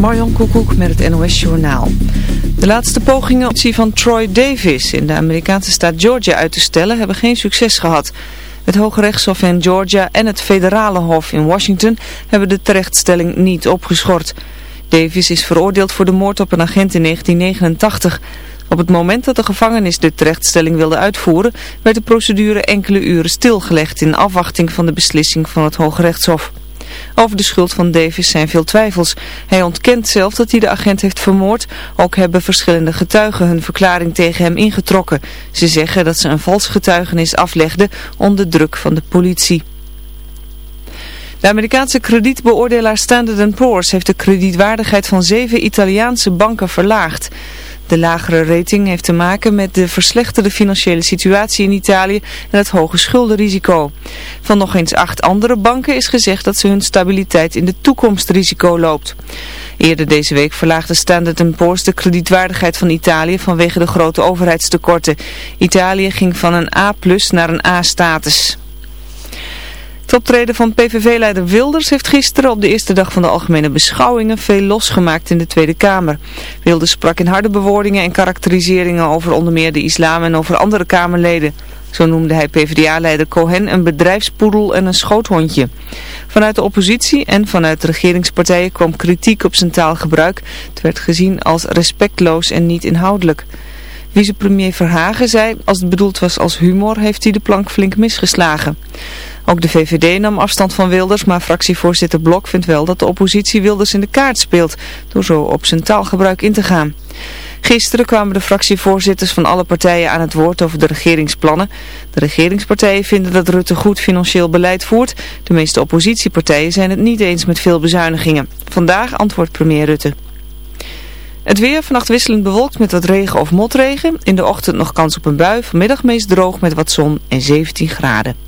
Marjon Koekoek met het NOS Journaal. De laatste pogingen om van Troy Davis in de Amerikaanse staat Georgia uit te stellen hebben geen succes gehad. Het Hoge Rechtshof in Georgia en het Federale Hof in Washington hebben de terechtstelling niet opgeschort. Davis is veroordeeld voor de moord op een agent in 1989. Op het moment dat de gevangenis de terechtstelling wilde uitvoeren, werd de procedure enkele uren stilgelegd in afwachting van de beslissing van het Hoge Rechtshof. Over de schuld van Davis zijn veel twijfels. Hij ontkent zelf dat hij de agent heeft vermoord. Ook hebben verschillende getuigen hun verklaring tegen hem ingetrokken. Ze zeggen dat ze een vals getuigenis aflegden onder druk van de politie. De Amerikaanse kredietbeoordelaar Standard Poor's heeft de kredietwaardigheid van zeven Italiaanse banken verlaagd. De lagere rating heeft te maken met de verslechterde financiële situatie in Italië en het hoge schuldenrisico. Van nog eens acht andere banken is gezegd dat ze hun stabiliteit in de toekomst risico loopt. Eerder deze week verlaagde Standard Poor's de kredietwaardigheid van Italië vanwege de grote overheidstekorten. Italië ging van een A naar een A-status. Het optreden van PVV-leider Wilders heeft gisteren op de eerste dag van de algemene beschouwingen veel losgemaakt in de Tweede Kamer. Wilders sprak in harde bewoordingen en karakteriseringen over onder meer de islam en over andere Kamerleden. Zo noemde hij PvdA-leider Cohen een bedrijfspoedel en een schoothondje. Vanuit de oppositie en vanuit de regeringspartijen kwam kritiek op zijn taalgebruik. Het werd gezien als respectloos en niet inhoudelijk. Vicepremier Verhagen zei, als het bedoeld was als humor, heeft hij de plank flink misgeslagen. Ook de VVD nam afstand van Wilders, maar fractievoorzitter Blok vindt wel dat de oppositie Wilders in de kaart speelt, door zo op zijn taalgebruik in te gaan. Gisteren kwamen de fractievoorzitters van alle partijen aan het woord over de regeringsplannen. De regeringspartijen vinden dat Rutte goed financieel beleid voert. De meeste oppositiepartijen zijn het niet eens met veel bezuinigingen. Vandaag antwoordt premier Rutte. Het weer vannacht wisselend bewolkt met wat regen of motregen. In de ochtend nog kans op een bui. Vanmiddag meest droog met wat zon en 17 graden.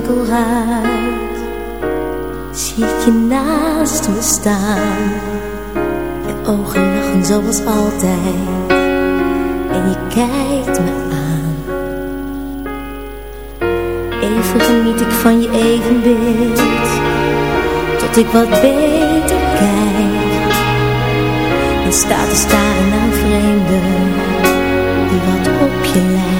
winkel zie je naast me staan. Je ogen lachen zoals altijd en je kijkt me aan. Even geniet ik van je evenbeeld, tot ik wat beter kijk. En sta te staren aan vreemden die wat op je lijkt.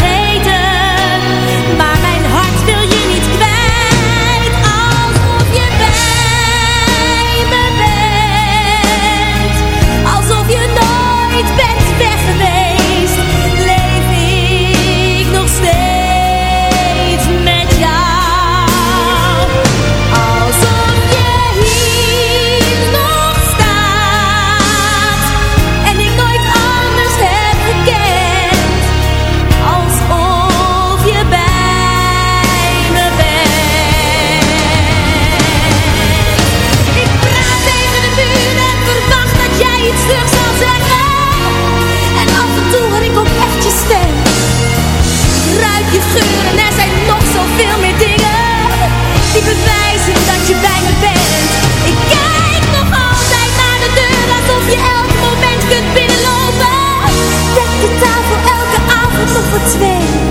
elk moment kunt binnenlopen. Dek de tafel elke avond nog voor twee.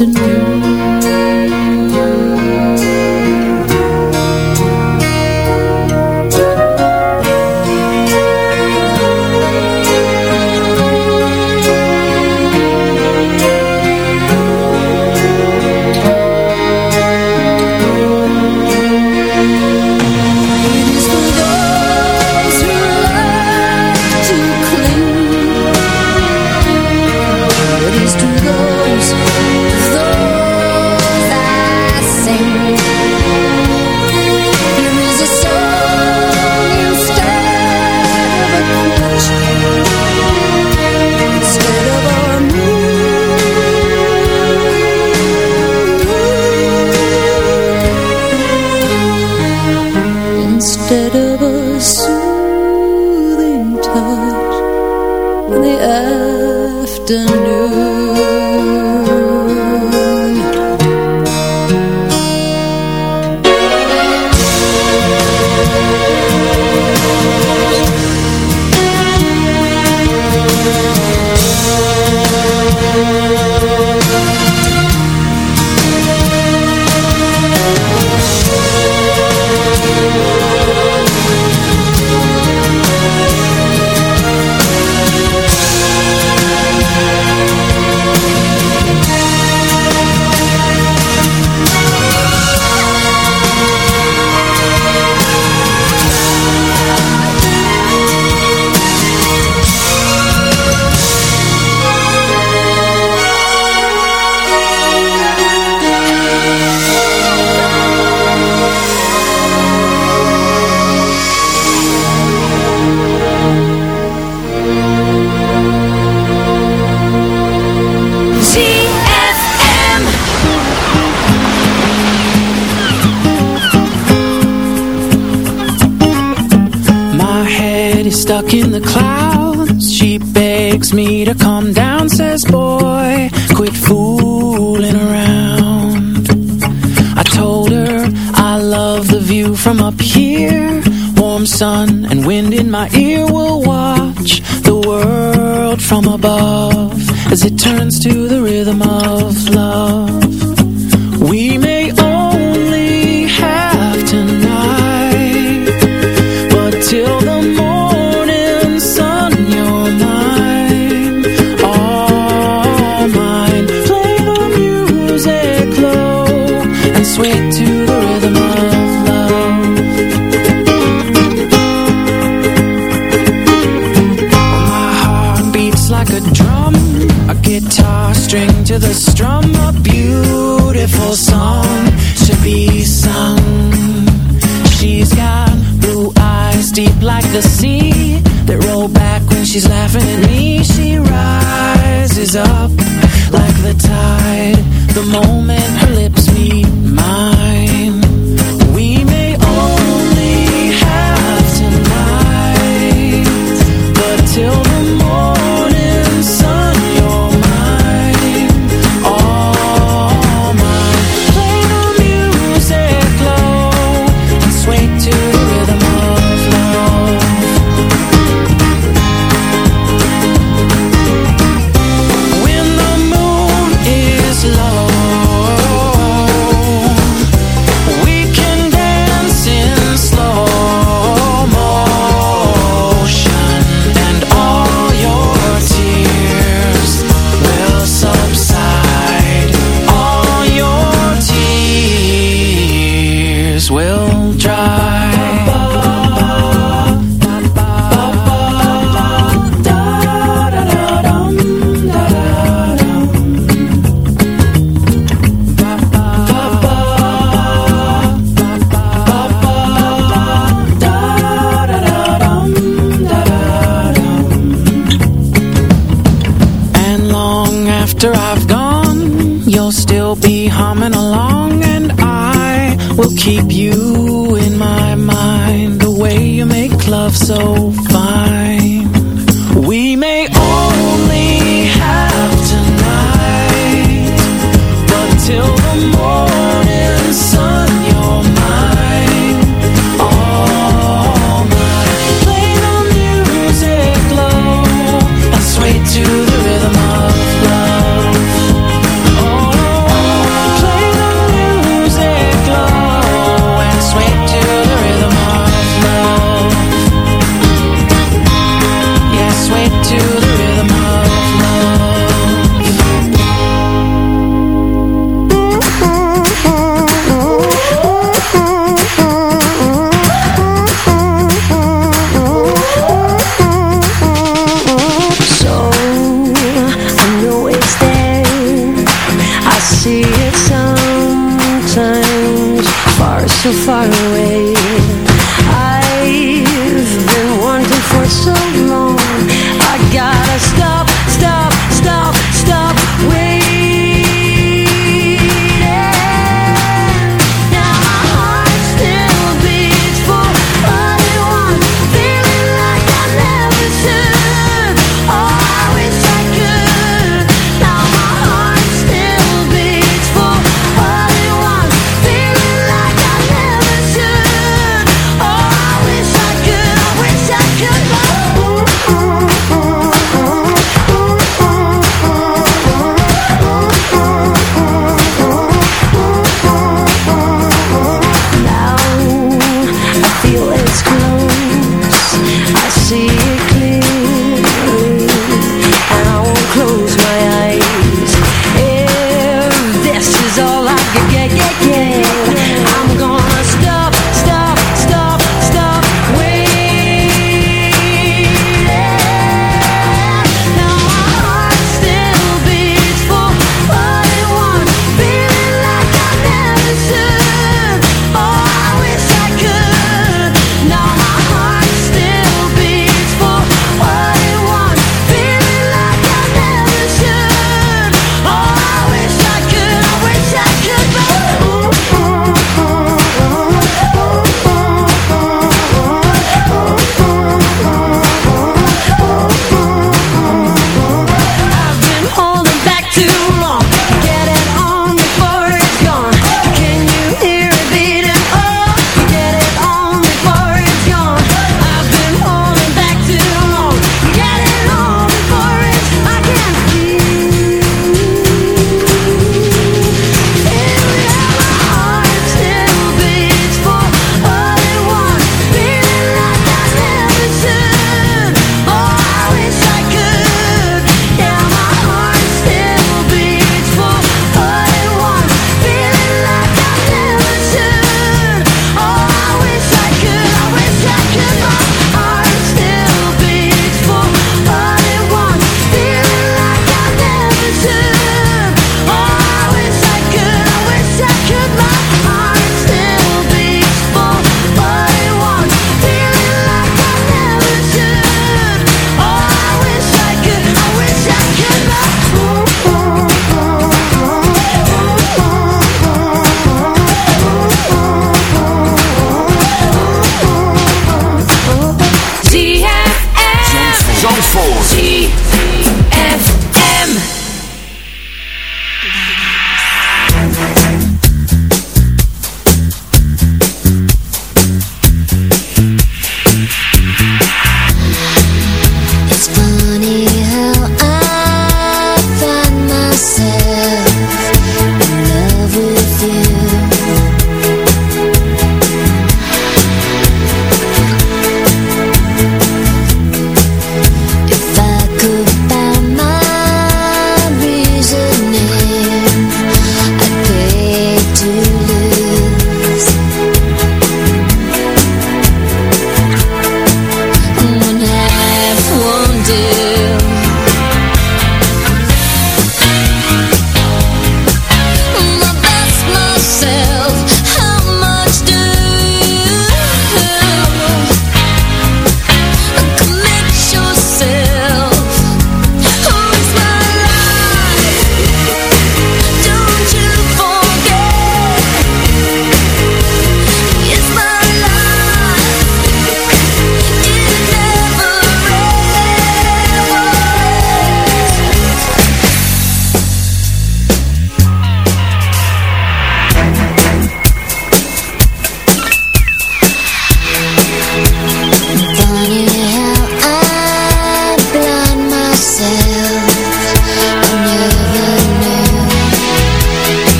afternoon. that roll back when she's laughing at me. She rises up like the tide the moment her lips meet mine.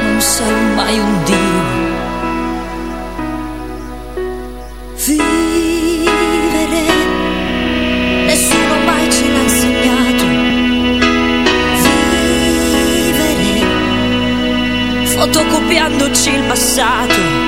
non sarò mai un dio. Vivere, nessuno mai ce l'ha insegnato. Vivere, fotocopiandoci il passato.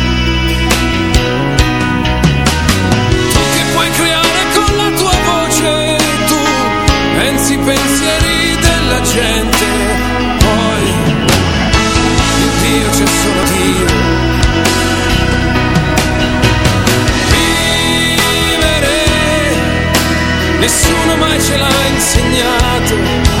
pensi i pensieri della gente, poi in Dio c'è solo Dio. Vivere, nessuno mai ce l'ha insegnato.